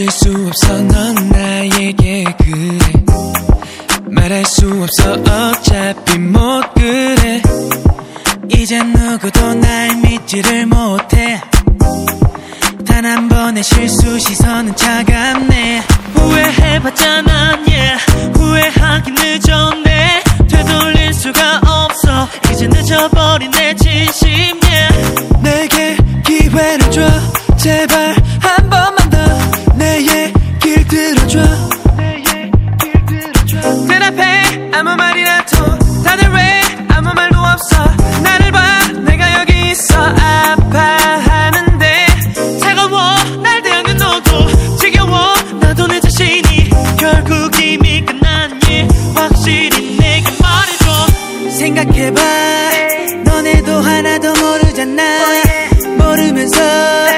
멈출 수 없어 넌 나에게 그래. 말할 수 없어 어차피 못 그래. 이제 누구도 날 믿지를 못해. 단 한 번의 실수 시선은 차갑네. 후회해봤자 난 yeah. 후회하기 늦었네. 되돌릴 수가 없어. 이제 늦어버린 내 진심 yeah. 내게 기회를 줘 제발 생각해봐. 너네도 하나도 모르잖아. 모르면서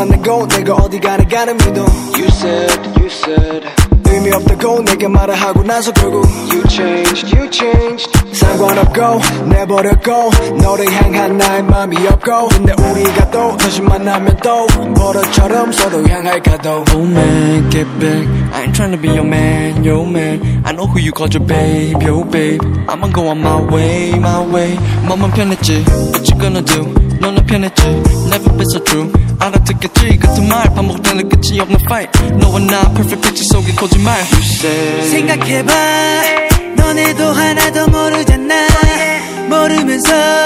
만나고 내가 어디 가나 가는 믿어 You said, you said, 의미 없다고 내게 말을 하고 나서 결국 you changed, you changed. 상관없고 내버렸고 너를 향한 나의 맘이 없고 근데 우리가 또 다시 만나면 또 버릇처럼 서로 향할까도 Oh man, get back. I ain't trying to be your man, your man. I know who you called your babe, your babe. I'ma go on my way, my way. 맘은 편했지, what you gonna do? 너는 편했지, never been so true. 알아듣겠지, 같은 말 반복되는 끝이 없는 fight. 너와 나 perfect pitch 속에 거짓말. You said. 생각해봐, 너네도 하나도 모르잖아. 모르면서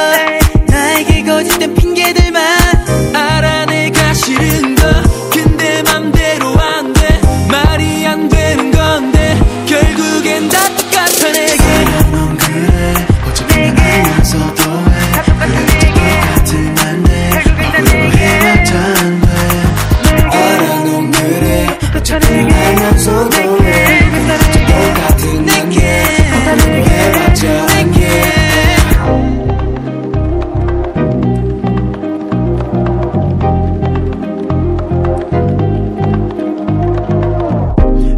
알면서도 해 그래봤자 똑같은 난데 바꾸려고 해봤자 안돼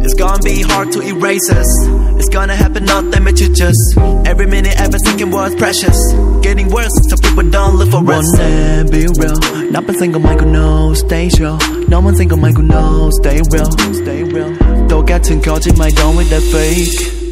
It's gonna be hard to erase us. It's gonna happen, not that much, just every minute, every second was precious. Getting worse, so people don't look for us. 원래 be real 나쁜 생각 말고 no stay sure 너만 생각 말고 no stay real stay real 똑 같은 거짓말 don't with that fake